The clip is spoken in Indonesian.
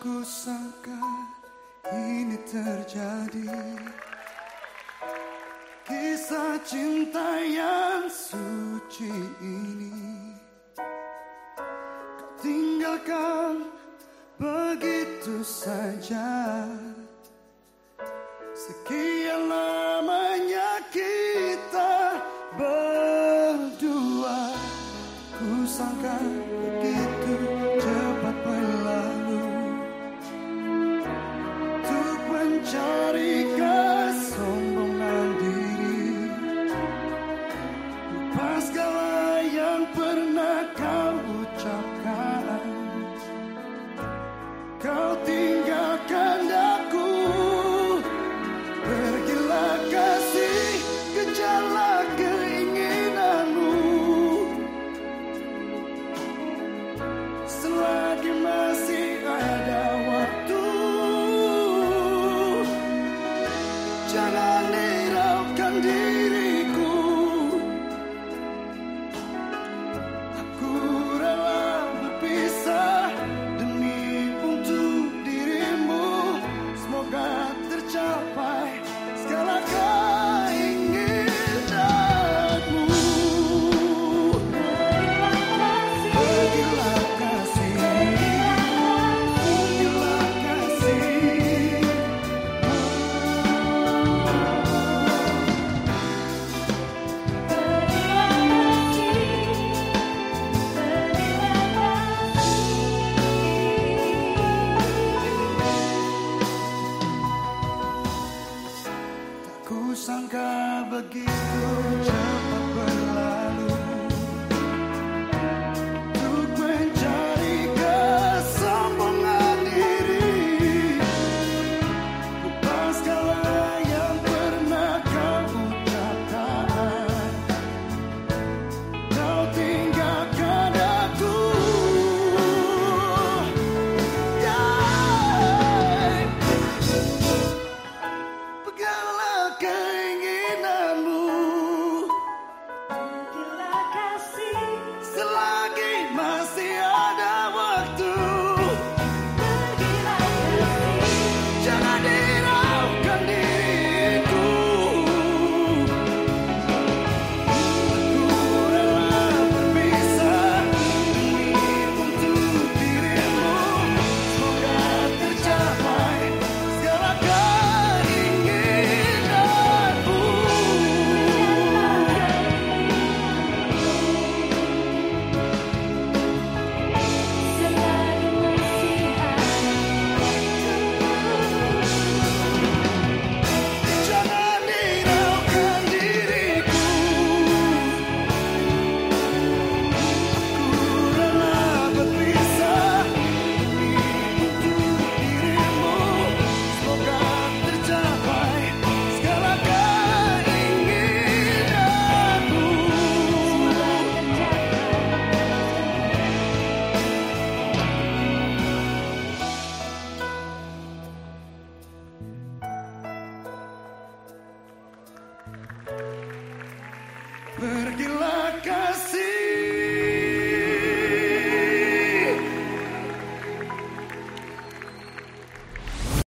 aku sangka ini terjadi. Kisah cinta yang suci ini Tinggalkan begitu saja. Sekian lamanya kita berdua. Ku sangka Jangan neraukan diri. begitu just.